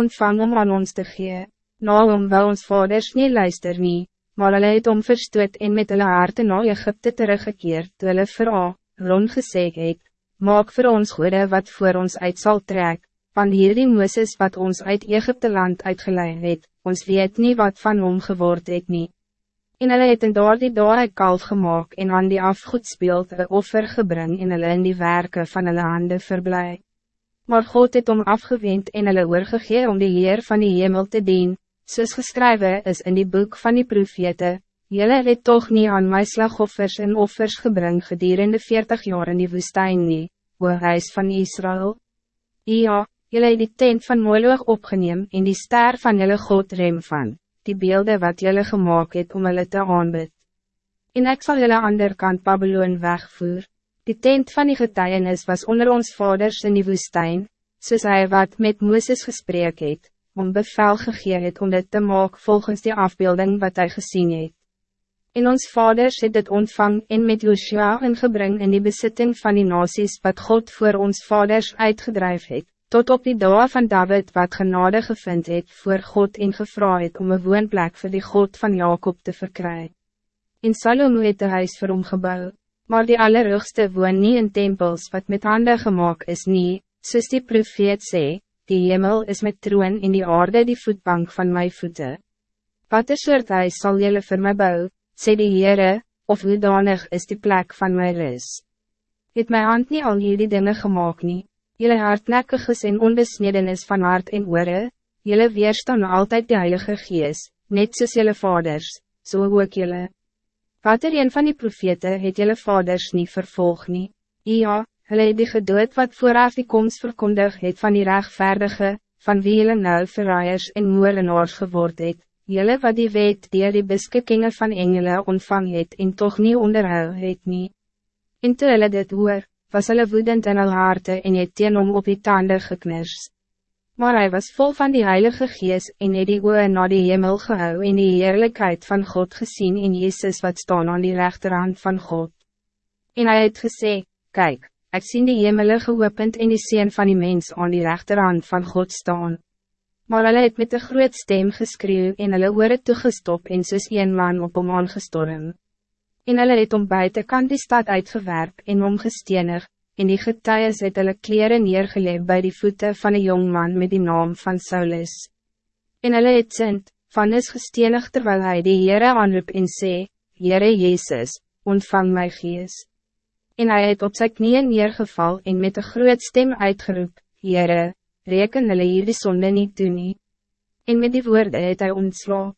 ontvang om aan ons te gee. Na hom wil ons vaders nie luister nie, maar hulle het om verstoot en met hulle harte na Egypte teruggekeerd, toe hulle vir A, rondgesê het, maak voor ons goede wat voor ons uit zal trek, van hierdie Mooses wat ons uit Egypte land uitgeleid het, ons weet niet wat van hom geword het nie. En hulle het in daar die daar een kalf gemaakt en aan die afgoedspeeld een offer gebring en hulle in die werken van hulle hande verblij. Maar God het om afgewend en hulle oorgegee om die Heer van die hemel te dien, soos geskrywe is in die boek van die profete, Jelle het toch niet aan my slagoffers en offers gebring gedurende 40 jaar in die woestijn nie, o huis van Israël. Ja, Jullie het die tent van Moloog opgeneem en die ster van jullie God rem van, die beelden wat jullie gemaakt het om hulle te aanbid. En ik zal jullie ander kant Babylon wegvoer. Die tent van die getuienis was onder ons vaders in die woestijn, soos hy wat met Mooses gesprek het, om bevel gegee het om dit te maak volgens die afbeelding wat hij gezien het. En ons vaders het dit ontvang en met Joshua ingebring in die bezitting van die nasies wat God voor ons vaders uitgedrijf het tot op die dag van David wat genade gevind het voor God en gevra het om een woonplek voor die God van Jacob te verkrijgen. In Salomo het de huis vir hom gebouw, maar die allerhoogste woon nie in tempels wat met handen gemaakt is nie, soos die profeet sê, die hemel is met troon en die aarde die voetbank van mijn voeten. Wat een soort huis sal jylle vir my bou, sê die Heere, of hoedanig is die plek van my ris. Het my hand niet al hierdie dinge gemaakt nie, Jelle hardnekkig en onbesneden is van hart en oore, jelle weerstaan altijd de Heilige Gees, net soos jelle vaders, so ook jelle. Wat er een van die profete het jelle vaders niet vervolg nie. Ja, hulle het die gedood wat vooraf die komst verkondig het van die rechtvaardige, van wie jelle nou verraaiers en moordenaars geword het, jelle wat die weet die die beskikkingen van engele ontvang het en toch niet onderhou het nie. En toe hulle dit hoor, was hulle woedend in hulle harte en het teen om op die tanden geknirs. Maar hij was vol van die Heilige Gees en het die oe na die hemel gehou en die heerlijkheid van God gezien in Jezus wat staan aan die rechterhand van God. En hij het gesê, kijk, ik zie die hemel geopend en die sien van die mens aan die rechterhand van God staan. Maar hulle het met een groot stem geskreeuw en hulle oore toegestop en soos een man op hom aangestorm en hulle het om buiten kant die stad uitgewerp en omgestenig, en die getuies het hulle kleren neergeleef bij die voeten van een jong man met die naam van Saulus. En hulle het sint, van is gestenig terwijl hij die Heere aanroep en sê, Heere Jezus, ontvang my gees. En hij het op sy knieën neergeval en met een groot stem uitgeroep, Heere, reken hulle hier die sonde niet doen nie. En met die woorden het hy ontslaap.